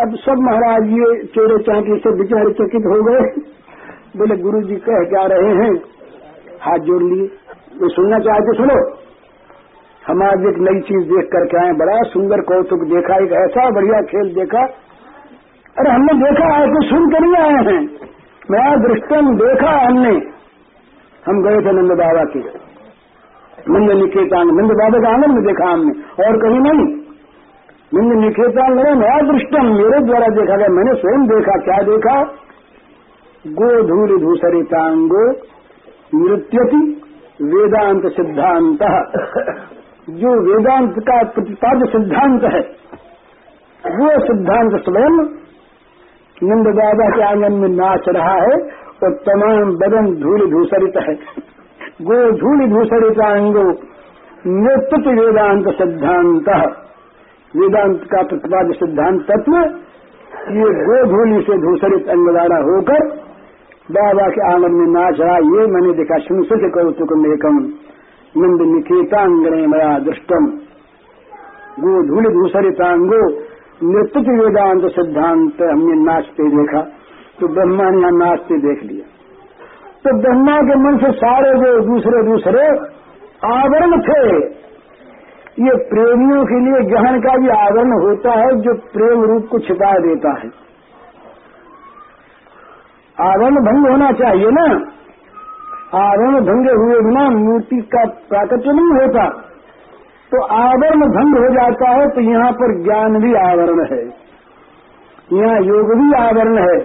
अब सब महाराज ये चोरे चांटी से बिचारे चकित हो गए। बोले गुरु जी कह क्या रहे हैं? हाथ जोड़ लिए। वो सुनना चाहते, सुनो, हम आज एक नई चीज़ देख करके आए बड़ा सुंदर कौतुक देखा, एक ऐसा बढ़िया खेल देखा। अरे, हमने देखा है तो सुन कर नहीं आए हैं। मैं दृष्टम देखा हमने। हम गए थे नंद बाबा के। नंद निकेतान नंद बाबा का आनंद देखा हमने, और कहीं नहीं। नंद निकेतान मेरे नया दृष्टम मेरे द्वारा देखा गया, मैंने स्वयं देखा, क्या देखा? गो धूल धूसरितांगो नृत्यति वेदांत सिद्धांत। जो वेदांत का प्रतिपाद्य सिद्धांत है, वो सिद्धांत स्वयं नंद बाबा के आँगन में नाच रहा है और तमाम बदन धूल धूसरित है। गो धूल धूसरित अंगो नेतृत्व वेदांत सिद्धांत। वेदांत का प्रतिपाद सिद्धांत तत्व, ये गो धूलि से धूसरित अंग द्वारा होकर, बाबा के आँगन में नाच रहा, ये मैंने देखा सुनसुत कौतुक मेकम नंद निकेतांगणे मया दृष्टम। गो धूल धूसरितांगो नेतृत्व वेदांत सिद्धांत हमने नाचते देखा तो ब्रह्मा ने नाचते देख लिया। तो ब्रह्मा के मन से सारे वो दूसरे दूसरे आवरण थे। ये प्रेमियों के लिए गहन का भी आवरण होता है, जो प्रेम रूप को छिपा देता है। आवरण भंग होना चाहिए ना। आवरण भंग हुए बिना मूर्ति का प्राकट्य नहीं होता। तो आवरण भंग हो जाता है तो यहाँ पर ज्ञान भी आवरण है। यहाँ योग भी आवरण है।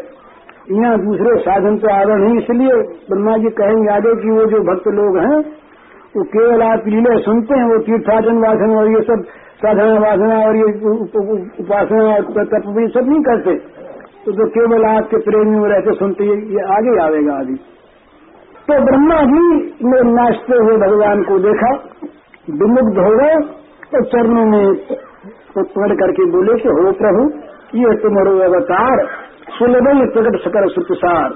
यहाँ दूसरे साधन तो आवरण नहीं इसलिए ब्रह्मा जी कहेंगे आगे कि वो जो भक्त लोग हैं वो केवल आप लीले सुनते हैं वो तीर्थाटन वासन और ये सब साधना वासना और ये उपासना और तप भी सब नहीं करते। तो जो केवल आपके प्रेमी में रहते सुनते ये, ये आगे आवेगा आदि। तो ब्रह्मा जी ने नाचते हुए भगवान को देखा विमुग्ध हो गए तो चरणों में पकड़ करके बोले कि हो प्रभु ये तुम्हारो अवतार सुलभ प्रकट सकल सुतसार।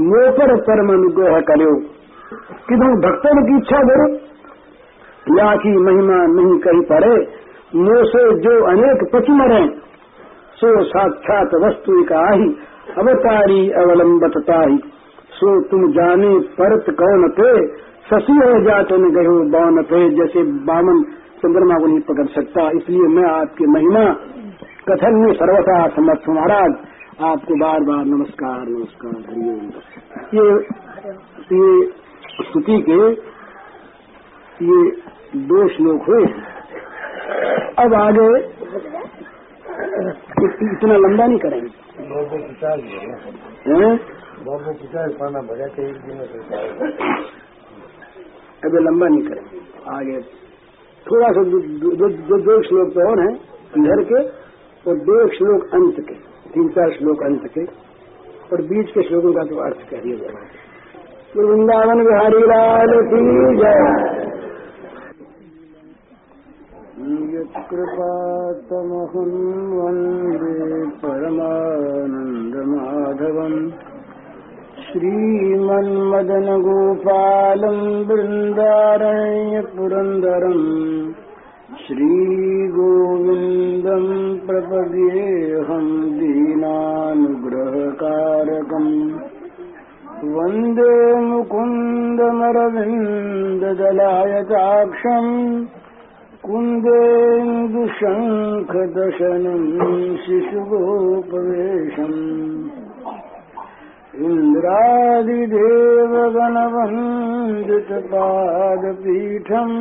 मोपर परम अनुग्रह करो। कि तुम भक्तों की इच्छा करो। या की महिमा नहीं कही पड़े। मोह से जो अनेक पति मरे, सो साक्षात वस्तु का ही अवतारी अवलंबतता ही सो तुम जाने परत कौन थे? शशि हो जाते न गयो बौन थे। जैसे बामन चंद्रमा को नहीं पकड़ सकता। इसलिए मैं आपकी महिमा, कथन में सर्वथा समर्थ महाराज। आपको बार बार नमस्कार नमस्कार, हरिओम। ये ये स्तुति के ये दो श्लोक हुए। अब आगे इतना लंबा नहीं करेंगे। अभी लंबा नहीं करेंगे। आगे थोड़ा सा दो दो श्लोक तो और हैं इधर के और दो श्लोक अंत के तीन चार श्लोक अंत के और बीच के श्लोकों का तो अर्थ कह दिया तो वृंदावन बिहारी लाल की जय। कृपातमहं वंदे परमानन्दमाधवम् श्रीमन्मदनगोपालम् बृन्दारण्यपुरन्दरम् श्रीगोविन्दम् प्रपद्येऽहम् दीनानुग्रहकारकम्। वंदे मुकुन्दमरविन्ददलायताक्षम् कुन्देन्दुशङ्खदशनम् शिशुगोपवेशम् इन्द्रादिदेवगणवन्दितपादपीठम्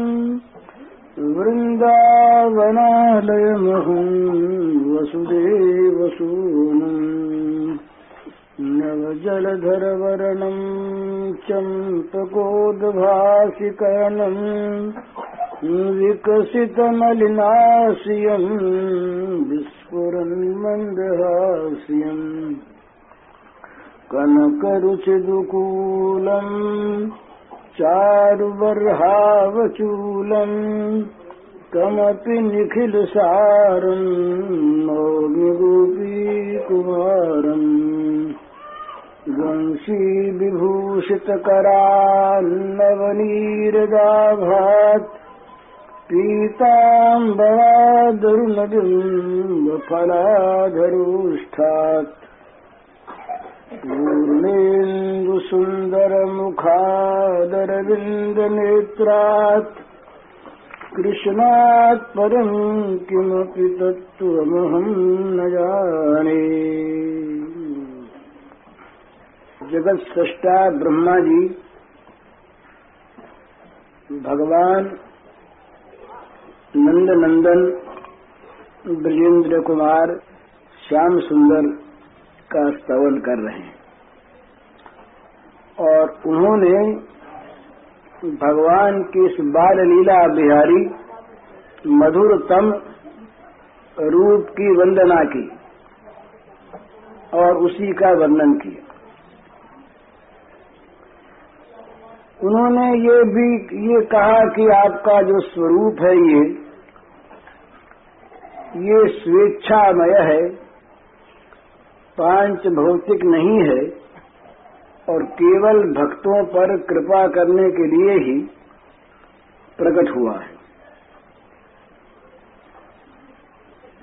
वृन्दावनालयमहम् वसुदेवसूनम् नवजलधरवरणम् चम्पोदभासिकरणम् विकसितमलिनाशयं विस्फुरं मन्दहासम् कनकरुचिदुकूलं चारुवर्हावचूलं कमपि निखिलसारम् मौ गोपीकुमारम् मौग्निगोपीकुमारम् वंशीविभूषितकरान्नवनीरदाभात् पीताम्बरादरुणबिम्बफलाधरुष्ठात् पूर्णेन्दुसुन्दरमुखादरविन्दनेत्रात् कृष्णात् परम् किमपि तत्त्वमहम् न जाने। जगत सृष्टा ब्रह्मा जी, भगवान नंद नंदन ब्रजेंद्र कुमार, श्याम सुंदर का स्तवन कर रहे हैं। और उन्होंने भगवान की इस बाल लीला बिहारी, मधुरतम रूप की वंदना की और उसी का वर्णन किया। उन्होंने ये भी ये कहा कि आपका जो स्वरूप है ये ये स्वेच्छामय है, पाँच भौतिक नहीं है, और केवल भक्तों पर कृपा करने के लिए ही प्रकट हुआ है।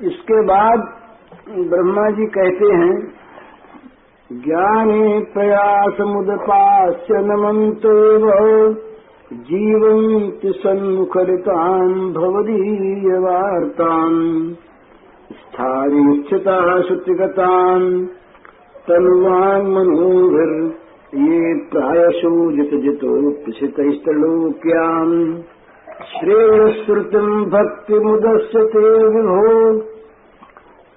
इसके बाद ब्रह्मा जी कहते हैं ज्ञाने प्रयासमुदपास्य नमन्तेव जीवन्ति सन्मुखरिताम् भवदीयवार्ताम् स्थानेच्छिताः श्रुतिगताम् तन्वाङ्मनोभिर् ये प्रायशो जितजितोऽप्यसितैस्तलोक्याम् श्रेयश्रुतिम् भक्तिमुदस्य ते विभो।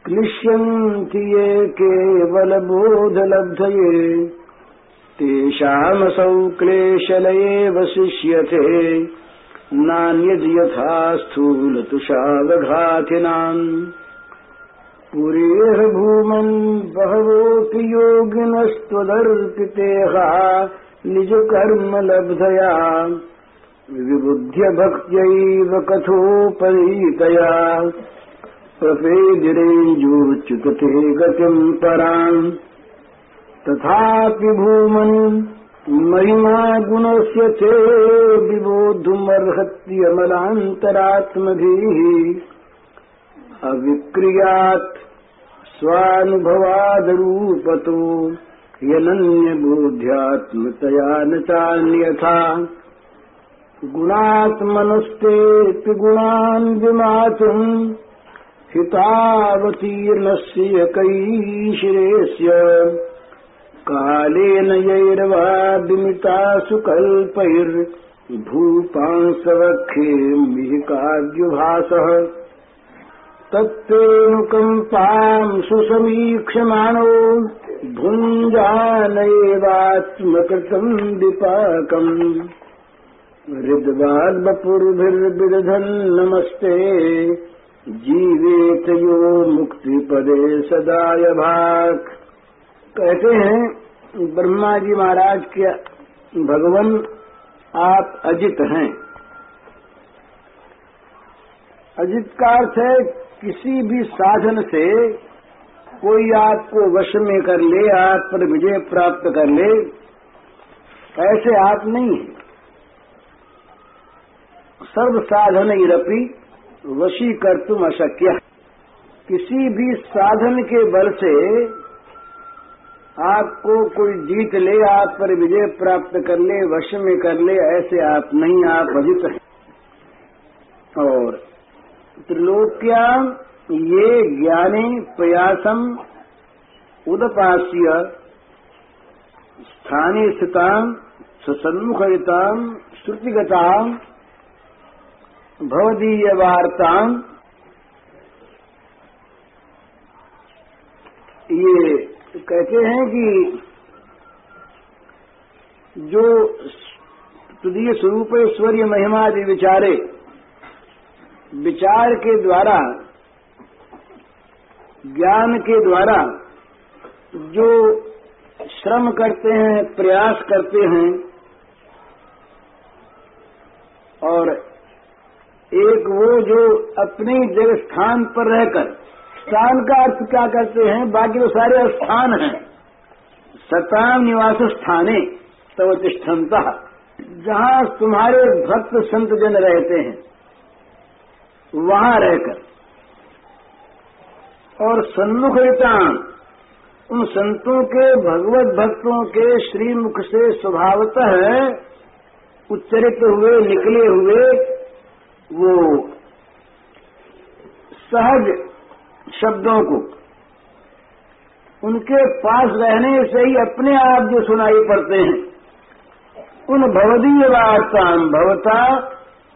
क्लिश्यन्ति ये केवलबोधलब्धये। तेषामसौ क्लेशलये वशिष्यते नान्यद्यथा स्थूलतुषावघातिनाम्। पुरेह भूमन् बहवोऽपि योगिनस्त्वदर्पितेह निजकर्मलब्धया। विबुध्य भक्त्यैव कथोपरीतया प्रपेदिरेञ्जोच्युतते गतिम् पराम् तथापि भूमन् महिमा गुणस्य चे विबोधुमर्हत्यमलान्तरात्मभिः। अविक्रियात् स्वानुभवादरूपतो यनन्यबोध्यात्मतया न चान्यथा। गुणात्मनस्तेऽपि गुणान् विमातुम् हितावतीर्णस्य कैशिरेस्य कालेन यैर्वा विमितासु कल्पैर्भूपांसवक्षे मिहिकाद्युभासः तत्तेऽनुकम्पाम् सुसमीक्षमाणो भुञ्जान एवात्मकृतम् विपाकम्। हृद्वाग्वपुर्भिर्विदधन् नमस्ते। जीवेत यो मुक्ति पदे सदाय भाग कहते हैं, ब्रह्मा जी महाराज के भगवान आप अजित हैं। अजित का अर्थ है, किसी भी साधन से कोई आपको वश में कर ले, आप पर विजय प्राप्त कर ले, ऐसे आप नहीं हैं। सर्व साधन रपी वशी कर तुम अशक्य। किसी भी साधन के बल से आपको कोई जीत ले, आप पर विजय प्राप्त कर ले, वश में कर ले, ऐसे आप नहीं, आप अजित हैं। और त्रिलोक्या ये ज्ञाने प्रयासम उदपास्य स्थानीय स्थिताम सन्मुखयताम श्रुतिगताम भवदीय वार्ता ये कहते हैं कि जो तुदीय स्वरूप ऐश्वर्य महिमा आदि विचारे, विचार के द्वारा, ज्ञान के द्वारा जो श्रम करते हैं, प्रयास करते हैं, और एक वो जो अपने जगह स्थान पर रहकर, स्थान का अर्थ क्या करते हैं? बाकी वो सारे स्थान हैं। सताम निवास स्थाने, तव तिष्ठनता। जहाँ तुम्हारे भक्त संत जन रहते हैं, वहाँ रहकर। और सन्मुख रितान उन संतों के, भगवत भक्तों के श्रीमुख से स्वभावतः उच्चरित हुए, निकले हुए वो सहज शब्दों को उनके पास रहने से ही अपने आप जो सुनाई पड़ते हैं, उन भवदीय वार्ता भवता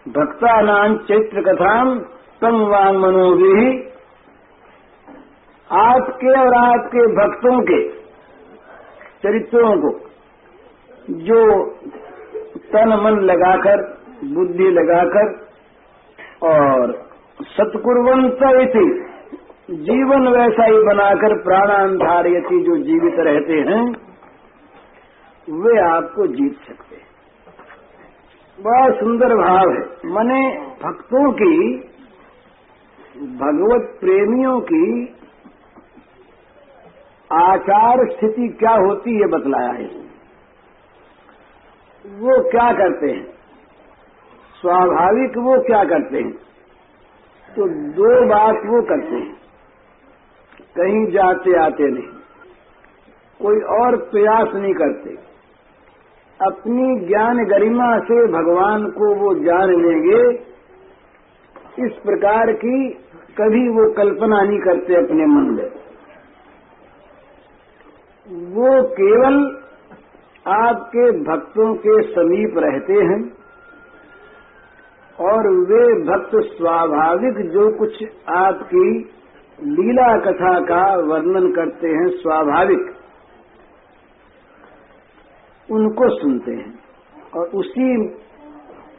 भक्ता नाम चैत्र कथाम तम वांग मनोगी आपके और आपके भक्तों के चरित्रों को जो तन मन लगाकर, बुद्धि लगाकर और सत्कुर्वंत इति। जीवन वैसा ही बनाकर प्राणांधार्यति जो जीवित रहते हैं, वे आपको जीत सकते हैं। बड़ा सुंदर भाव है। मने भक्तों की, भगवत प्रेमियों की आचार स्थिति क्या होती है बतलाया है। वो क्या करते हैं? स्वाभाविक वो क्या करते हैं? तो दो बात वो करते हैं। कहीं जाते, आते नहीं। कोई और प्रयास नहीं करते। अपनी ज्ञान गरिमा से भगवान को वो जान लेंगे। इस प्रकार की कभी वो कल्पना नहीं करते अपने मन में। वो केवल आपके भक्तों के समीप रहते हैं। और वे भक्त स्वाभाविक जो कुछ आपकी लीला कथा का वर्णन करते हैं, स्वाभाविक, उनको सुनते हैं और उसी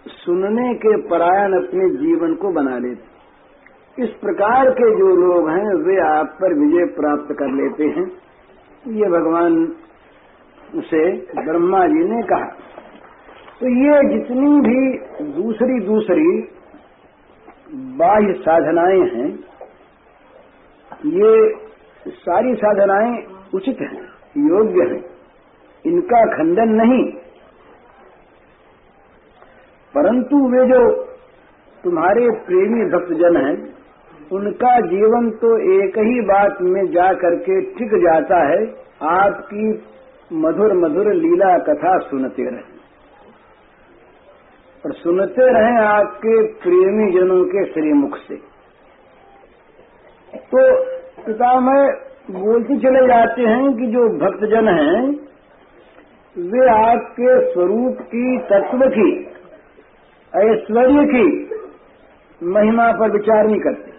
सुनने के परायण अपने जीवन को बना लेते इस प्रकार के जो लोग हैं, वे आप पर विजय प्राप्त कर लेते हैं। ये भगवान से ब्रह्मा जी ने कहा। तो ये जितनी भी दूसरी दूसरी बाह्य साधनाएँ हैं, ये सारी साधनाएँ उचित हैं, योग्य हैं। इनका खंडन नहीं। परंतु वे जो तुम्हारे प्रेमी भक्तजन हैं, उनका जीवन तो एक ही बात में जा करके टिक जाता है, आपकी मधुर मधुर लीला कथा सुनते रहे। और सुनते रहे आपके प्रेमी जनों के श्रीमुख से। तो पिता में बोलते चले जाते हैं कि जो भक्तजन हैं, वे आपके स्वरूप की, तत्व की, ऐश्वर्य की महिमा पर विचार नहीं करते।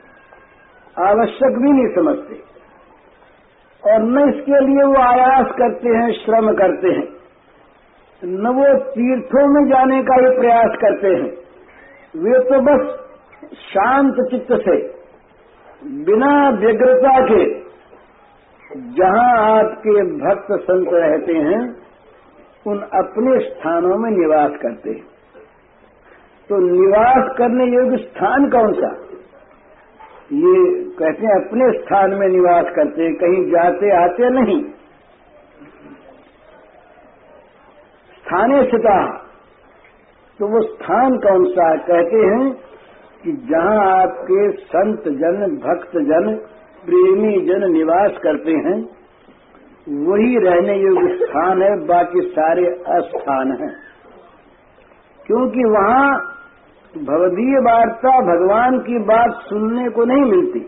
आवश्यक भी नहीं समझते। और न इसके लिए वो आयास करते हैं, श्रम करते हैं। न वो तीर्थों में जाने का ही प्रयास करते हैं। वे तो बस शांत चित्त से, बिना व्यग्रता के, जहाँ आपके भक्त संत रहते हैं, उन अपने स्थानों में निवास करते हैं। तो निवास करने योग्य स्थान कौन सा? ये कहते हैं, अपने स्थान में निवास करते हैं, कहीं जाते आते नहीं। स्थानीय स्थिता। तो वो स्थान कौन सा कहते हैं कि जहाँ आपके संत जन भक्त जन प्रेमी जन निवास करते हैं, वही रहने योग्य स्थान है, बाकी सारे अस्थान हैं। क्योंकि वहाँ भवदीय वार्ता भगवान की बात सुनने को नहीं मिलती।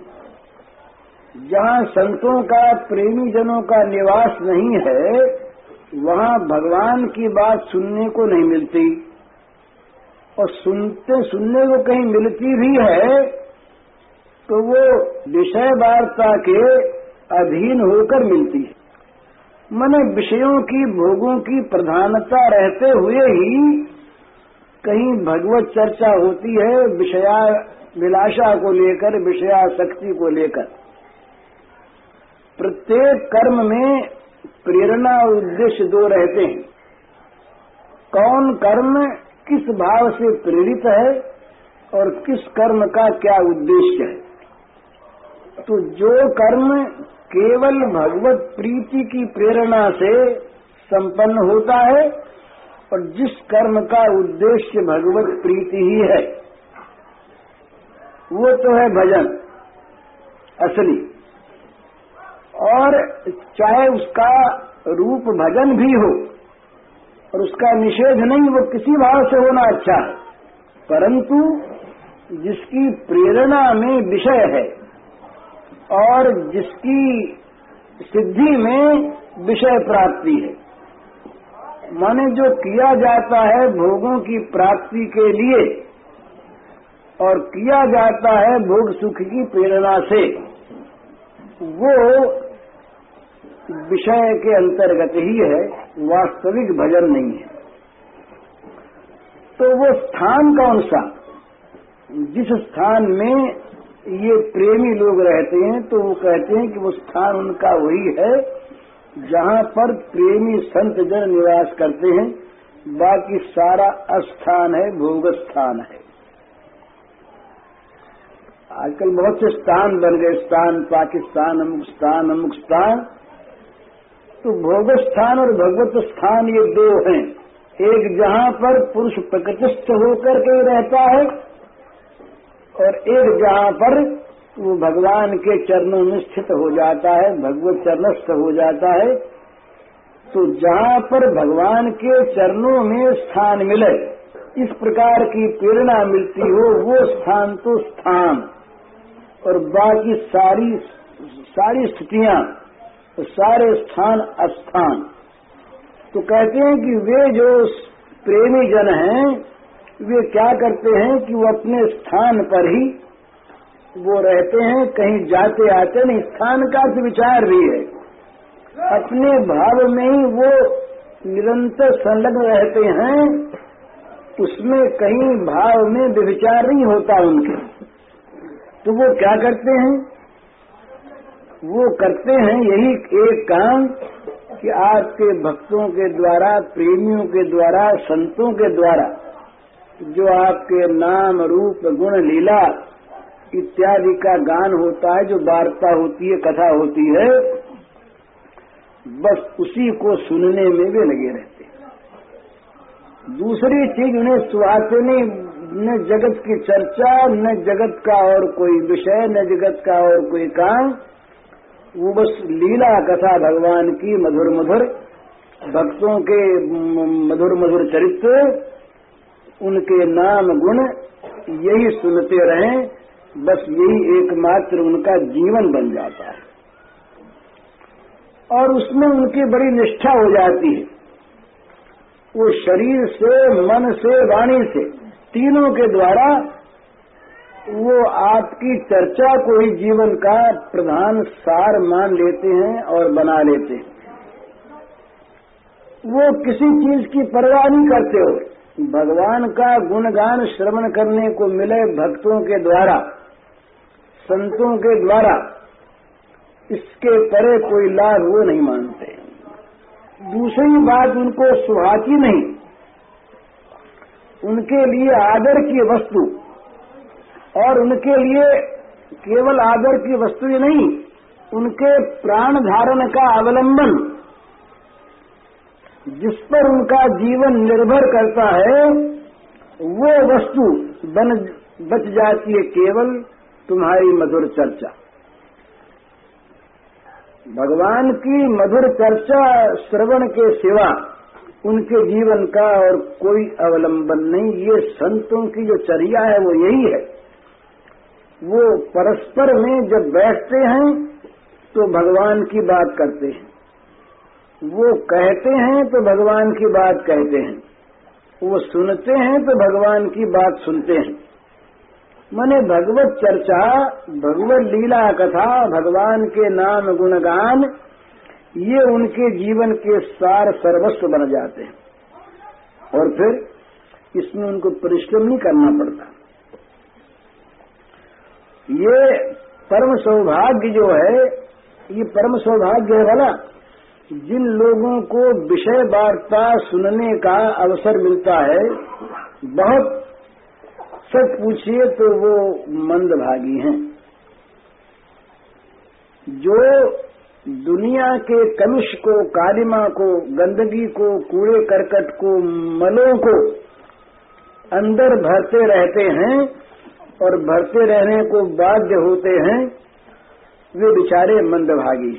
जहाँ संतों का प्रेमी जनों का निवास नहीं है वहाँ भगवान की बात सुनने को नहीं मिलती। और सुनते सुनने को कहीं मिलती भी है तो वो विषय वार्ता के अधीन होकर मिलती है। मैंने विषयों की, भोगों की प्रधानता रहते हुए ही कहीं भगवत चर्चा होती है विषया विलासा को लेकर विषयाशक्ति को लेकर। प्रत्येक कर्म में प्रेरणा और उद्देश्य दो रहते हैं। कौन कर्म किस भाव से प्रेरित है और किस कर्म का क्या उद्देश्य है? तो जो कर्म केवल भगवत प्रीति की प्रेरणा से संपन्न होता है और जिस कर्म का उद्देश्य भगवत प्रीति ही है, वो तो है भजन, असली। और चाहे उसका रूप भजन भी हो, और उसका निषेध नहीं, वो किसी भाव से होना अच्छा है। परंतु जिसकी प्रेरणा में विषय है, और जिसकी सिद्धि में विषय प्राप्ति है, माने जो किया जाता है भोगों की प्राप्ति के लिए, और किया जाता है भोग सुख की प्रेरणा से, वो विषय के अंतर्गत ही है, वास्तविक भजन नहीं है। तो वो स्थान कौन सा? जिस स्थान में ये प्रेमी लोग रहते हैं तो वो कहते हैं कि वो स्थान उनका वही है, जहाँ पर प्रेमी संत जन निवास करते हैं। बाकी सारा अस्थान है, भोग स्थान है। आजकल बहुत से स्थान बन गए, स्थान पाकिस्तान, अमुक स्थान अमुक स्थान। तो भोग स्थान और भगवत स्थान ये दो हैं। एक जहाँ पर पुरुष प्रकृतिस्थ होकर के रहता है और एक जहाँ पर वो भगवान के चरणों में स्थित हो जाता है, भगवत चरणस्थ हो जाता है। तो जहाँ पर भगवान के चरणों में स्थान मिले, इस प्रकार की प्रेरणा मिलती हो, वो स्थान तो स्थान। और बाकी सारी सारी स्थितियाँ सारे स्थान अस्थान। तो कहते हैं कि वे जो प्रेमी जन हैं, वे क्या करते हैं कि वो अपने स्थान पर ही वो रहते हैं, कहीं जाते आते नहीं, स्थान का तो विचार भी है। अपने भाव में ही वो निरंतर संलग्न रहते हैं, उसमें कहीं भाव में विचार नहीं होता उनके। तो वो क्या करते हैं? वो करते हैं यही एक काम कि आपके भक्तों के द्वारा, प्रेमियों के द्वारा, संतों के द्वारा, जो आपके नाम, रूप, गुण, लीला इत्यादि का गान होता है, जो वार्ता होती है, कथा होती है, बस उसी को सुनने में वे लगे रहते हैं। दूसरी चीज़ उन्हें सुहाते नहीं, न जगत की चर्चा, न जगत का और कोई विषय, न जगत का और कोई काम वो बस लीला कथा भगवान की मधुर मधुर, भक्तों के मधुर मधुर चरित्र, उनके नाम गुण, यही सुनते रहें, बस यही एकमात्र उनका जीवन बन जाता है। और उसमें उनकी बड़ी निष्ठा हो जाती है। वो शरीर से, मन से, वाणी से, तीनों के द्वारा वो आपकी चर्चा को ही जीवन का प्रधान सार मान लेते हैं और बना लेते हैं। वो किसी चीज़ की परवाह नहीं करते हो। भगवान का गुणगान श्रवण करने को मिले भक्तों के द्वारा, संतों के द्वारा, इसके परे कोई लाभ वो नहीं मानते। दूसरी बात उनको सुहाती नहीं। उनके लिए आदर की वस्तु और उनके लिए केवल आदर की वस्तु ही नहीं, उनके प्राण धारण का अवलंबन, जिस पर उनका जीवन निर्भर करता है, वो वस्तु बन, बच जाती है केवल तुम्हारी मधुर चर्चा। भगवान की मधुर चर्चा श्रवण के सिवा उनके जीवन का और कोई अवलंबन नहीं, ये संतों की जो चर्या है, वो यही है। वो परस्पर में जब बैठते हैं तो भगवान की बात करते हैं। वो कहते हैं तो भगवान की बात कहते हैं। वो सुनते हैं तो भगवान की बात सुनते हैं। मैंने भगवत चर्चा, भगवत लीला कथा, भगवान के नाम गुणगान, ये उनके जीवन के सार सर्वस्व बन जाते हैं। और फिर इसमें उनको परिश्रम नहीं करना पड़ता। ये परम सौभाग्य जो है, ये परम सौभाग्य है वाला, जिन लोगों को विषय वार्ता सुनने का अवसर मिलता है, बहुत सच पूछिए तो वो मंदभागी हैं। जो दुनिया के कलुष को, कालिमा को, गंदगी को, कूड़े करकट को, मलों को अंदर भरते रहते हैं और भरते रहने को बाध्य होते हैं, वे बेचारे मंदभागी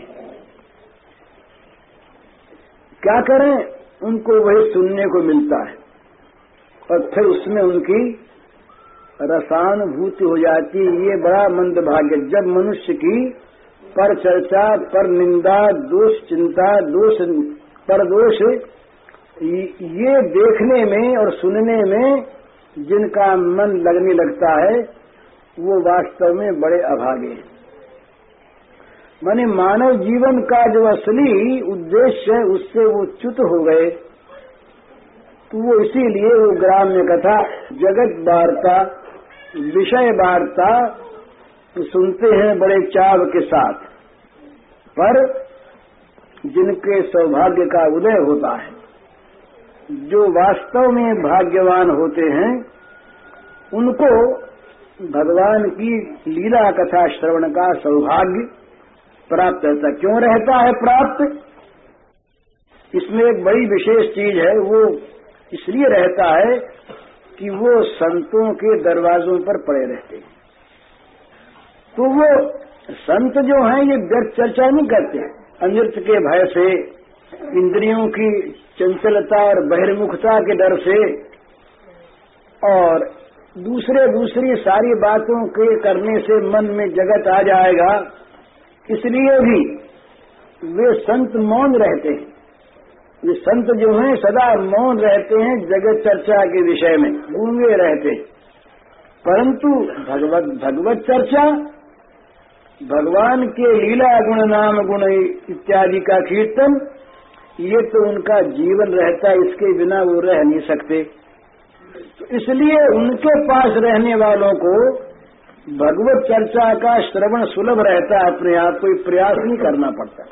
क्या करें? उनको वही सुनने को मिलता है। और फिर उसमें उनकी रसानुभूति हो जाती है। ये बड़ा मंदभाग्य जब मनुष्य की पर चर्चा पर निंदा दोष चिंता दोष पर दोष ये देखने में और सुनने में जिनका मन लगने लगता है, वो वास्तव में बड़े अभागे हैं। माने मानव जीवन का जो असली उद्देश्य है, उससे वो च्युत हो गए। तो वो इसीलिए वो ग्राम्य कथा, जगत वार्ता, विषय वार्ता सुनते हैं बड़े चाव के साथ। पर जिनके सौभाग्य का उदय होता है, जो वास्तव में भाग्यवान होते हैं उनको भगवान की लीला कथा श्रवण का सौभाग्य प्राप्त रहता क्यों रहता है प्राप्त? इसमें एक बड़ी विशेष चीज़ है, वो इसलिए रहता है कि वो संतों के दरवाजों पर पड़े रहते हैं। तो वो संत जो हैं, ये व्यर्थ चर्चा नहीं करते अमृत के भय से, इंद्रियों की चंचलता और बहिर्मुखता के डर से, और दूसरे दूसरी सारी बातों के करने से मन में जगत आ जाएगा। इसलिए भी वे संत मौन रहते हैं। ये संत जो हैं, सदा मौन रहते हैं जगत चर्चा के विषय में, गूँगे रहते परंतु भगवत भगवत चर्चा, भगवान के लीला गुण, नाम गुण इत्यादि का कीर्तन, ये तो उनका जीवन रहता है, इसके बिना वो रह नहीं सकते। तो इसलिए उनके पास रहने वालों को भगवत चर्चा का श्रवण सुलभ रहता है, अपने आप कोई प्रयास नहीं करना पड़ता।